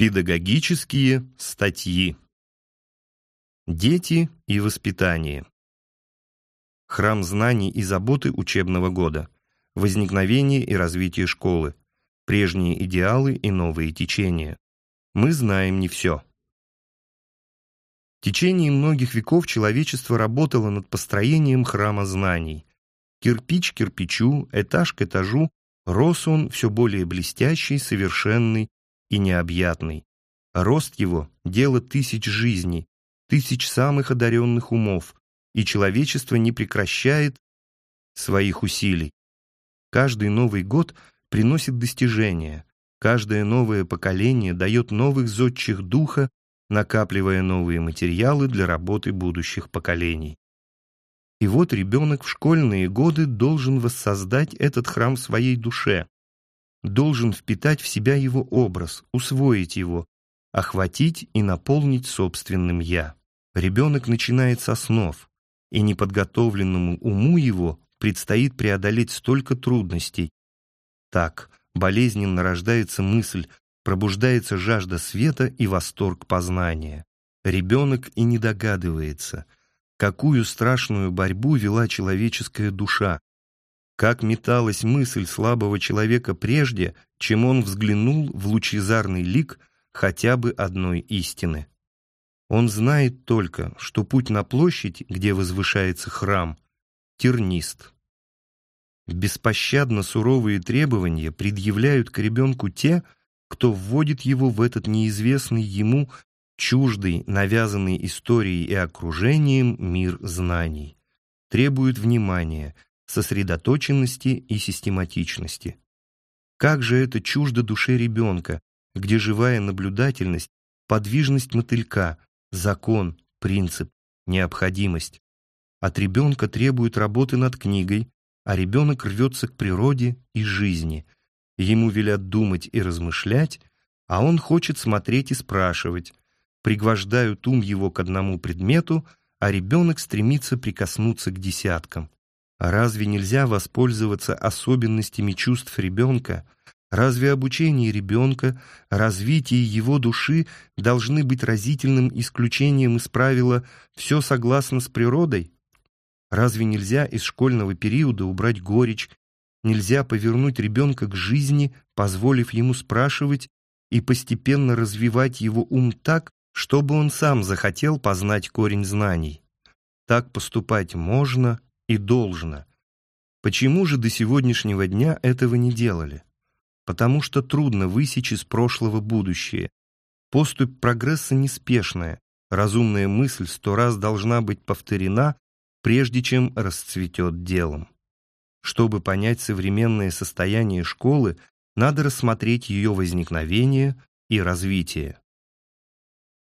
Педагогические статьи. Дети и воспитание. Храм знаний и заботы учебного года. Возникновение и развитие школы. Прежние идеалы и новые течения. Мы знаем не все. В течение многих веков человечество работало над построением храма знаний. Кирпич кирпичу, этаж к этажу рос он все более блестящий, совершенный, и необъятный. Рост его — дело тысяч жизней, тысяч самых одаренных умов, и человечество не прекращает своих усилий. Каждый Новый год приносит достижения, каждое новое поколение дает новых зодчих духа, накапливая новые материалы для работы будущих поколений. И вот ребенок в школьные годы должен воссоздать этот храм своей душе, должен впитать в себя его образ, усвоить его, охватить и наполнить собственным «я». Ребенок начинает с основ, и неподготовленному уму его предстоит преодолеть столько трудностей. Так, болезненно рождается мысль, пробуждается жажда света и восторг познания. Ребенок и не догадывается, какую страшную борьбу вела человеческая душа, как металась мысль слабого человека прежде, чем он взглянул в лучезарный лик хотя бы одной истины. Он знает только, что путь на площадь, где возвышается храм, тернист. Беспощадно суровые требования предъявляют к ребенку те, кто вводит его в этот неизвестный ему, чуждый, навязанный историей и окружением мир знаний. Требуют внимания – сосредоточенности и систематичности. Как же это чуждо душе ребенка, где живая наблюдательность, подвижность мотылька, закон, принцип, необходимость. От ребенка требует работы над книгой, а ребенок рвется к природе и жизни. Ему велят думать и размышлять, а он хочет смотреть и спрашивать. Пригвождают ум его к одному предмету, а ребенок стремится прикоснуться к десяткам. Разве нельзя воспользоваться особенностями чувств ребенка? Разве обучение ребенка, развитие его души должны быть разительным исключением из правила «все согласно с природой»? Разве нельзя из школьного периода убрать горечь, нельзя повернуть ребенка к жизни, позволив ему спрашивать и постепенно развивать его ум так, чтобы он сам захотел познать корень знаний? Так поступать можно, и должно. Почему же до сегодняшнего дня этого не делали? Потому что трудно высечь из прошлого будущее. Поступь прогресса неспешная, разумная мысль сто раз должна быть повторена, прежде чем расцветет делом. Чтобы понять современное состояние школы, надо рассмотреть ее возникновение и развитие.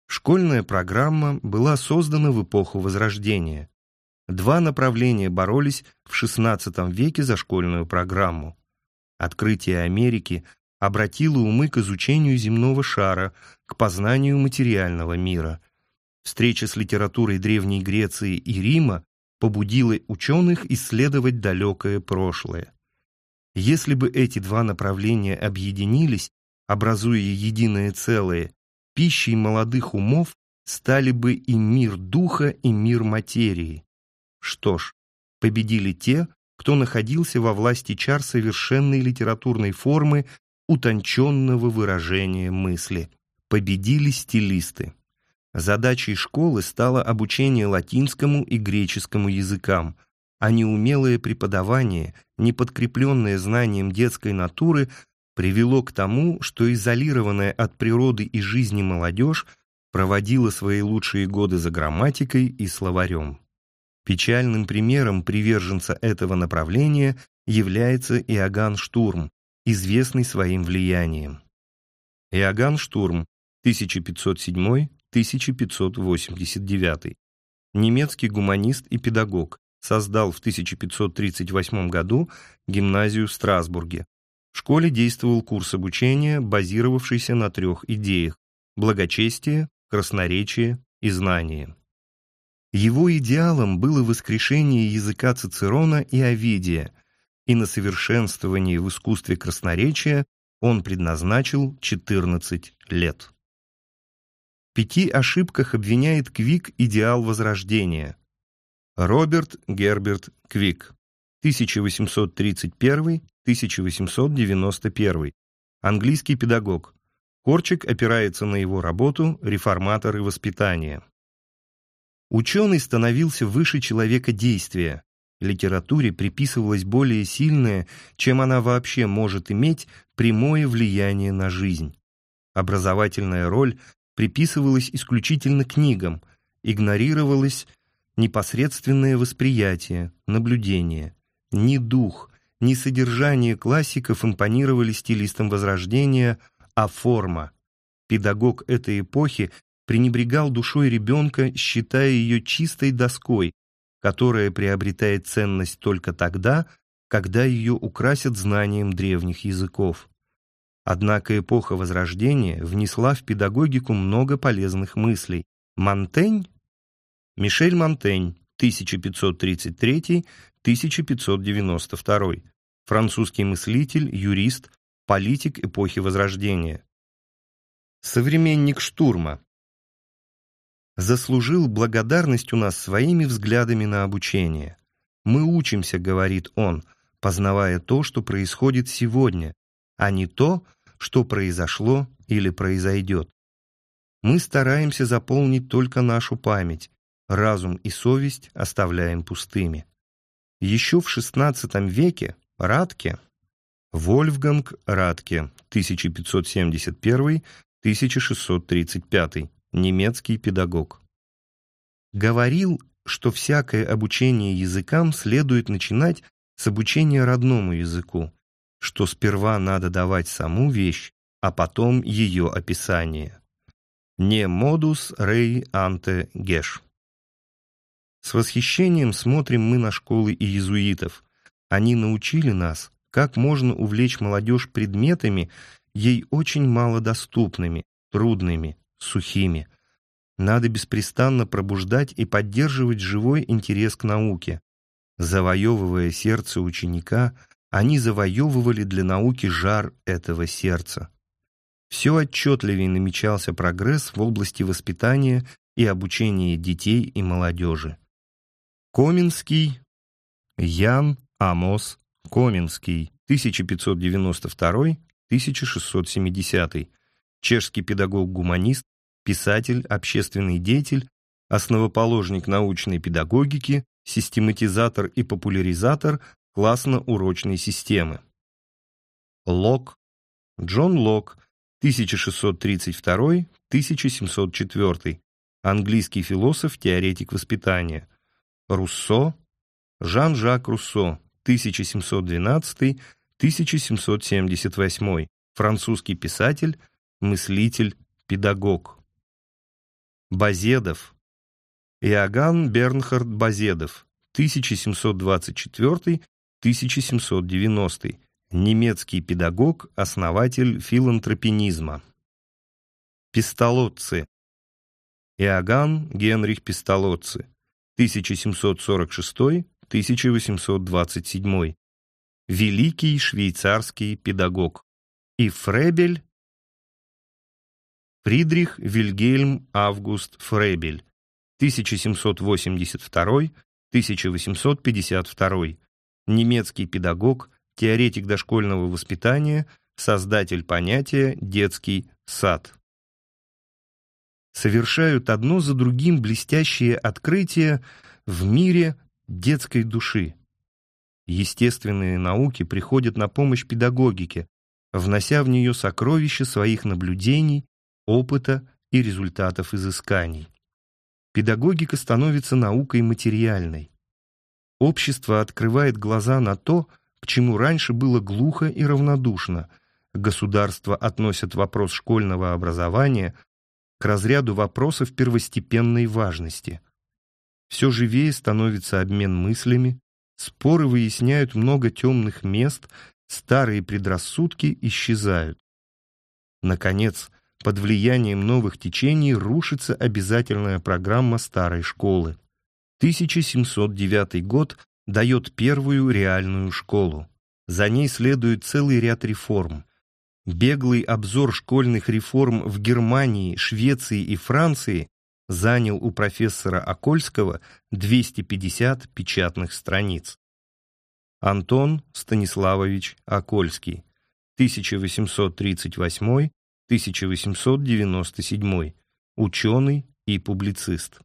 Школьная программа была создана в эпоху Возрождения. Два направления боролись в XVI веке за школьную программу. Открытие Америки обратило умы к изучению земного шара, к познанию материального мира. Встреча с литературой Древней Греции и Рима побудила ученых исследовать далекое прошлое. Если бы эти два направления объединились, образуя единое целое, пищей молодых умов стали бы и мир духа, и мир материи. Что ж, победили те, кто находился во власти чар совершенной литературной формы утонченного выражения мысли. Победили стилисты. Задачей школы стало обучение латинскому и греческому языкам, а неумелое преподавание, не подкрепленное знанием детской натуры, привело к тому, что изолированная от природы и жизни молодежь проводила свои лучшие годы за грамматикой и словарем. Печальным примером приверженца этого направления является Иоганн Штурм, известный своим влиянием. Иоганн Штурм, 1507-1589, немецкий гуманист и педагог, создал в 1538 году гимназию в Страсбурге. В школе действовал курс обучения, базировавшийся на трех идеях – благочестие, красноречие и знание. Его идеалом было воскрешение языка Цицерона и Овидия, и на совершенствование в искусстве красноречия он предназначил 14 лет. пяти ошибках обвиняет Квик идеал Возрождения. Роберт Герберт Квик, 1831-1891, английский педагог. Корчик опирается на его работу «Реформаторы воспитания». Ученый становился выше человека действия. Литературе приписывалось более сильное, чем она вообще может иметь, прямое влияние на жизнь. Образовательная роль приписывалась исключительно книгам, игнорировалось непосредственное восприятие, наблюдение. Ни дух, ни содержание классиков импонировали стилистам Возрождения, а форма. Педагог этой эпохи пренебрегал душой ребенка, считая ее чистой доской, которая приобретает ценность только тогда, когда ее украсят знанием древних языков. Однако эпоха Возрождения внесла в педагогику много полезных мыслей. Монтень? Мишель Монтень, 1533-1592, французский мыслитель, юрист, политик эпохи Возрождения. Современник Штурма. Заслужил благодарность у нас своими взглядами на обучение. Мы учимся, говорит он, познавая то, что происходит сегодня, а не то, что произошло или произойдет. Мы стараемся заполнить только нашу память, разум и совесть оставляем пустыми. Еще в XVI веке Радке, Вольфганг Радке, 1571-1635, немецкий педагог, говорил, что всякое обучение языкам следует начинать с обучения родному языку, что сперва надо давать саму вещь, а потом ее описание. Не модус рей анте геш. С восхищением смотрим мы на школы иезуитов. Они научили нас, как можно увлечь молодежь предметами, ей очень малодоступными, трудными, сухими. Надо беспрестанно пробуждать и поддерживать живой интерес к науке. Завоевывая сердце ученика, они завоевывали для науки жар этого сердца. Все отчетливее намечался прогресс в области воспитания и обучения детей и молодежи. Коминский, Ян Амос Коминский, 1592-1670, чешский педагог-гуманист, писатель, общественный деятель, основоположник научной педагогики, систематизатор и популяризатор классно-урочной системы. Лок, Джон Лок, 1632-1704, английский философ, теоретик воспитания. Руссо, Жан-Жак Руссо, 1712-1778, французский писатель, мыслитель, педагог. Базедов, Иоганн Бернхард Базедов, 1724-1790, немецкий педагог, основатель филантропинизма. Пистолотцы. Иоганн Генрих Пистолотцы, 1746-1827, великий швейцарский педагог. И Фребель, Фридрих Вильгельм Август Фребель, 1782-1852, немецкий педагог, теоретик дошкольного воспитания, создатель понятия «детский сад» совершают одно за другим блестящие открытия в мире детской души. Естественные науки приходят на помощь педагогике, внося в нее сокровища своих наблюдений, опыта и результатов изысканий. Педагогика становится наукой материальной. Общество открывает глаза на то, к чему раньше было глухо и равнодушно. Государство относит вопрос школьного образования к разряду вопросов первостепенной важности. Все живее становится обмен мыслями, споры выясняют много темных мест, старые предрассудки исчезают. Наконец, под влиянием новых течений рушится обязательная программа старой школы. 1709 год дает первую реальную школу. За ней следует целый ряд реформ. Беглый обзор школьных реформ в Германии, Швеции и Франции занял у профессора Окольского 250 печатных страниц. Антон Станиславович Окольский, 1838-1897, ученый и публицист.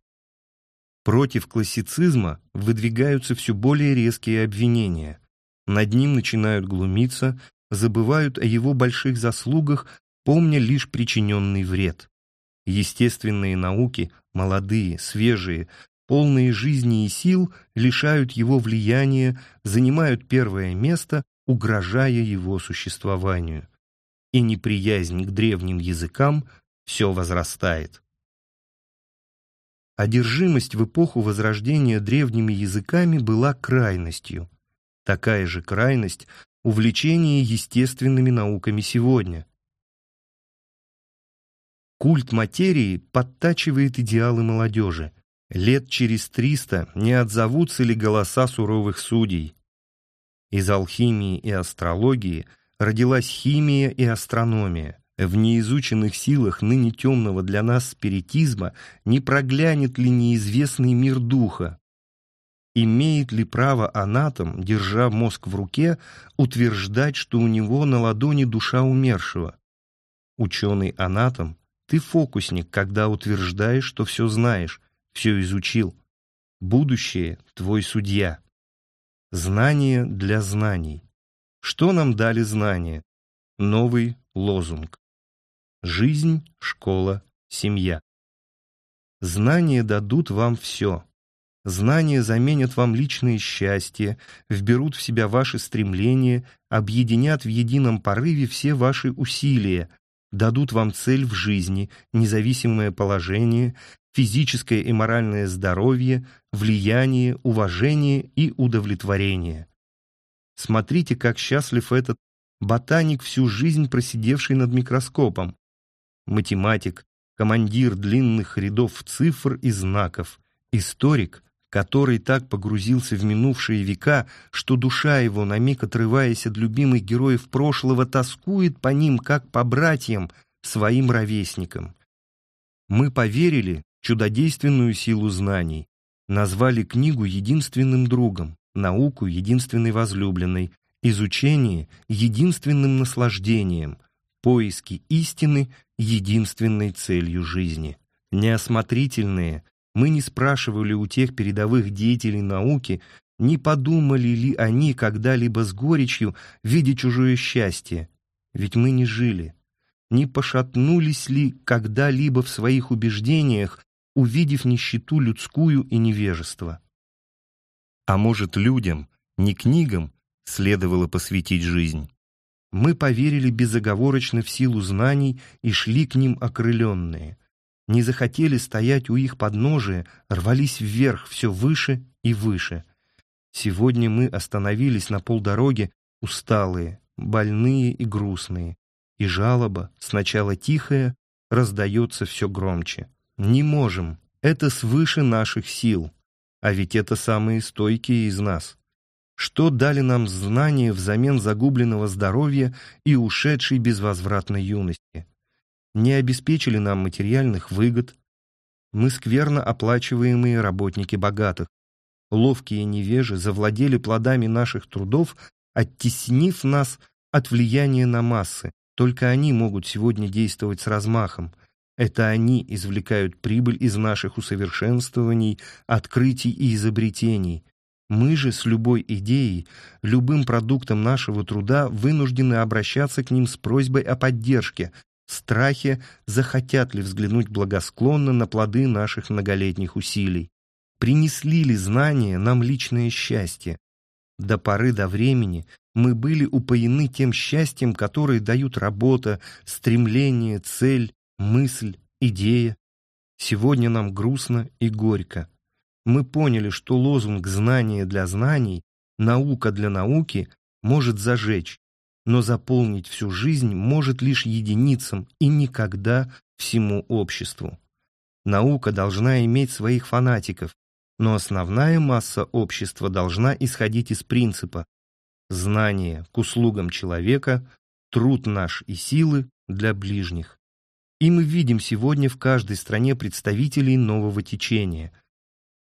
Против классицизма выдвигаются все более резкие обвинения. Над ним начинают глумиться, забывают о его больших заслугах, помня лишь причиненный вред. Естественные науки, молодые, свежие, полные жизни и сил, лишают его влияния, занимают первое место, угрожая его существованию. И неприязнь к древним языкам все возрастает. Одержимость в эпоху Возрождения древними языками была крайностью. Такая же крайность – увлечение естественными науками сегодня. Культ материи подтачивает идеалы молодежи. Лет через триста не отзовутся ли голоса суровых судей. Из алхимии и астрологии родилась химия и астрономия. В неизученных силах ныне темного для нас спиритизма не проглянет ли неизвестный мир духа? Имеет ли право анатом, держа мозг в руке, утверждать, что у него на ладони душа умершего? Ученый-анатом ты фокусник, когда утверждаешь, что все знаешь, все изучил. Будущее — твой судья. Знание для знаний. Что нам дали знания? Новый лозунг. Жизнь, школа, семья. Знания дадут вам все. Знания заменят вам личное счастье, вберут в себя ваши стремления, объединят в едином порыве все ваши усилия, дадут вам цель в жизни, независимое положение, физическое и моральное здоровье, влияние, уважение и удовлетворение. Смотрите, как счастлив этот ботаник, всю жизнь просидевший над микроскопом, математик, командир длинных рядов цифр и знаков, историк, который так погрузился в минувшие века, что душа его, на миг отрываясь от любимых героев прошлого, тоскует по ним, как по братьям, своим ровесникам. Мы поверили в чудодейственную силу знаний, назвали книгу единственным другом, науку единственной возлюбленной, изучение единственным наслаждением, поиски истины единственной целью жизни. Неосмотрительные, мы не спрашивали у тех передовых деятелей науки, не подумали ли они когда-либо с горечью, видя чужое счастье. Ведь мы не жили. Не пошатнулись ли когда-либо в своих убеждениях, увидев нищету людскую и невежество? А может, людям, не книгам, следовало посвятить жизнь? Мы поверили безоговорочно в силу знаний и шли к ним окрыленные не захотели стоять у их подножия, рвались вверх все выше и выше. Сегодня мы остановились на полдороге, усталые, больные и грустные, и жалоба, сначала тихая, раздается все громче. Не можем, это свыше наших сил, а ведь это самые стойкие из нас. Что дали нам знания взамен загубленного здоровья и ушедшей безвозвратной юности? не обеспечили нам материальных выгод. Мы скверно оплачиваемые работники богатых. Ловкие невежи завладели плодами наших трудов, оттеснив нас от влияния на массы. Только они могут сегодня действовать с размахом. Это они извлекают прибыль из наших усовершенствований, открытий и изобретений. Мы же с любой идеей, любым продуктом нашего труда вынуждены обращаться к ним с просьбой о поддержке, страхе, захотят ли взглянуть благосклонно на плоды наших многолетних усилий. Принесли ли знания нам личное счастье? До поры до времени мы были упоены тем счастьем, которое дают работа, стремление, цель, мысль, идея. Сегодня нам грустно и горько. Мы поняли, что лозунг «знание для знаний», «наука для науки» может зажечь, но заполнить всю жизнь может лишь единицам и никогда всему обществу. Наука должна иметь своих фанатиков, но основная масса общества должна исходить из принципа «знание к услугам человека, труд наш и силы для ближних. И мы видим сегодня в каждой стране представителей нового течения.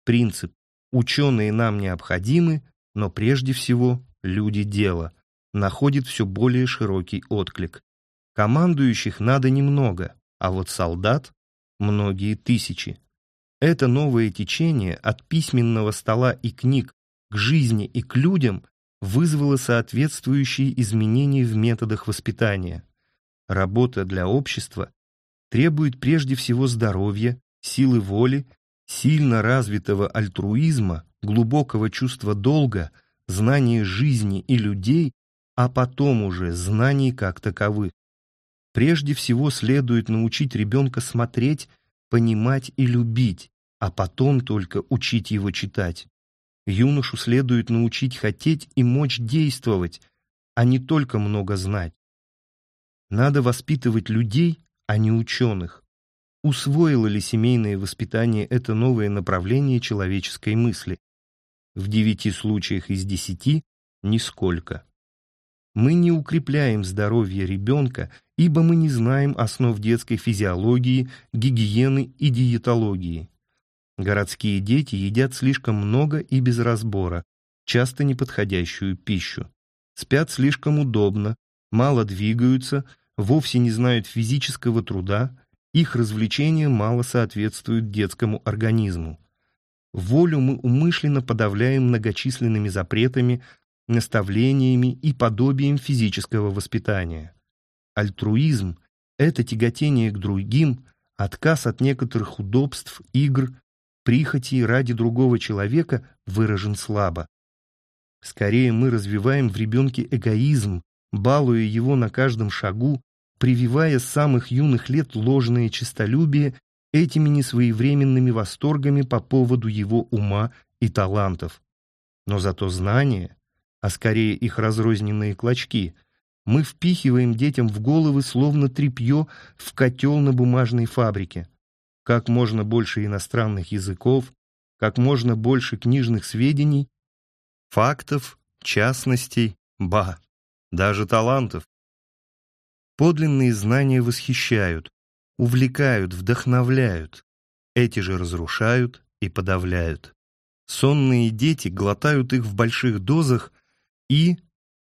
Принцип «ученые нам необходимы, но прежде всего люди дела» находит все более широкий отклик. Командующих надо немного, а вот солдат – многие тысячи. Это новое течение от письменного стола и книг к жизни и к людям вызвало соответствующие изменения в методах воспитания. Работа для общества требует прежде всего здоровья, силы воли, сильно развитого альтруизма, глубокого чувства долга, знания жизни и людей, а потом уже знаний как таковых. Прежде всего следует научить ребенка смотреть, понимать и любить, а потом только учить его читать. Юношу следует научить хотеть и мочь действовать, а не только много знать. Надо воспитывать людей, а не ученых. Усвоило ли семейное воспитание это новое направление человеческой мысли? В девяти случаях из десяти – нисколько. Мы не укрепляем здоровье ребенка, ибо мы не знаем основ детской физиологии, гигиены и диетологии. Городские дети едят слишком много и без разбора, часто неподходящую пищу. Спят слишком удобно, мало двигаются, вовсе не знают физического труда, их развлечения мало соответствуют детскому организму. Волю мы умышленно подавляем многочисленными запретами, наставлениями и подобием физического воспитания. Альтруизм – это тяготение к другим, отказ от некоторых удобств, игр, прихотей ради другого человека выражен слабо. Скорее мы развиваем в ребенке эгоизм, балуя его на каждом шагу, прививая с самых юных лет ложное честолюбие этими несвоевременными восторгами по поводу его ума и талантов. Но зато знания, а скорее их разрозненные клочки, мы впихиваем детям в головы словно тряпье в котел на бумажной фабрике. Как можно больше иностранных языков, как можно больше книжных сведений, фактов, частностей, ба, даже талантов. Подлинные знания восхищают, увлекают, вдохновляют. Эти же разрушают и подавляют. Сонные дети глотают их в больших дозах и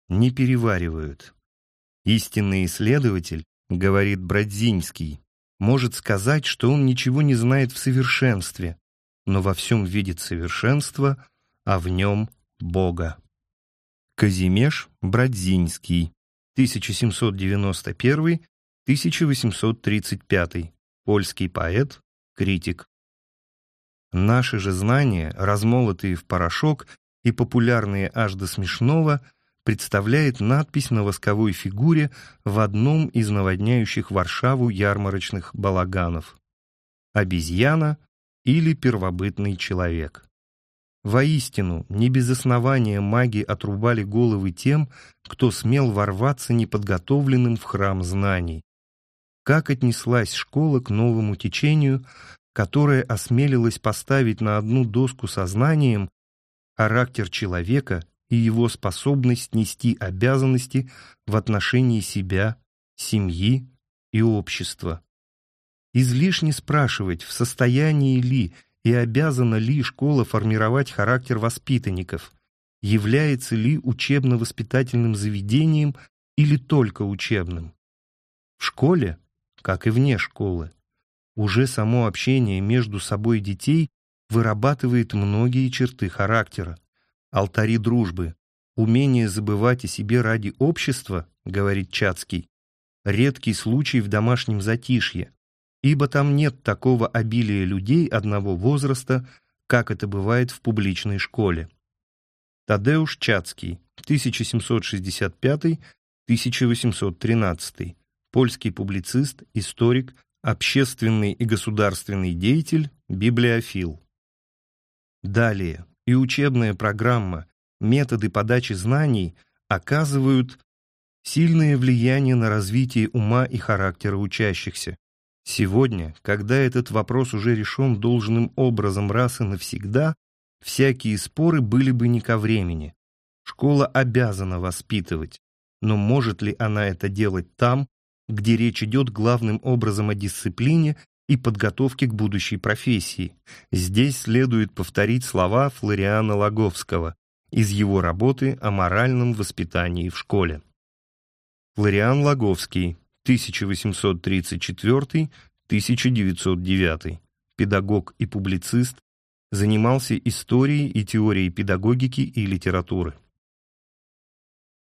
не переваривают. Истинный исследователь, говорит Брадзинский, может сказать, что он ничего не знает в совершенстве, но во всем видит совершенство, а в нем Бога. Казимеш Брадзинский, 1791-1835, польский поэт, критик. Наши же знания, размолотые в порошок и популярные аж до смешного, представляет надпись на восковой фигуре в одном из наводняющих Варшаву ярмарочных балаганов. Обезьяна или первобытный человек. Воистину, не без основания маги отрубали головы тем, кто смел ворваться неподготовленным в храм знаний. Как отнеслась школа к новому течению, которое осмелилось поставить на одну доску сознанием характер человека и его способность нести обязанности в отношении себя, семьи и общества. Излишне спрашивать, в состоянии ли и обязана ли школа формировать характер воспитанников, является ли учебно-воспитательным заведением или только учебным. В школе, как и вне школы, уже само общение между собой детей вырабатывает многие черты характера. Алтари дружбы, умение забывать о себе ради общества, говорит Чацкий, редкий случай в домашнем затишье, ибо там нет такого обилия людей одного возраста, как это бывает в публичной школе. Тадеуш Чацкий, 1765-1813, польский публицист, историк, общественный и государственный деятель, библиофил. Далее, и учебная программа, методы подачи знаний оказывают сильное влияние на развитие ума и характера учащихся. Сегодня, когда этот вопрос уже решен должным образом раз и навсегда, всякие споры были бы не ко времени. Школа обязана воспитывать, но может ли она это делать там, где речь идет главным образом о дисциплине и подготовке к будущей профессии. Здесь следует повторить слова Флориана Лаговского из его работы о моральном воспитании в школе. Флориан Лаговский, 1834-1909, педагог и публицист, занимался историей и теорией педагогики и литературы.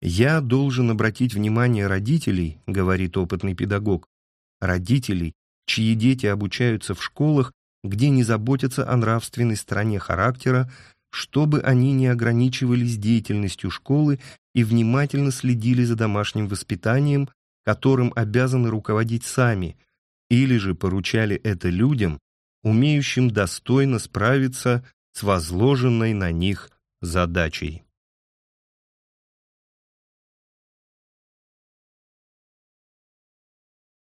«Я должен обратить внимание родителей, — говорит опытный педагог, — родителей, чьи дети обучаются в школах, где не заботятся о нравственной стороне характера, чтобы они не ограничивались деятельностью школы и внимательно следили за домашним воспитанием, которым обязаны руководить сами, или же поручали это людям, умеющим достойно справиться с возложенной на них задачей.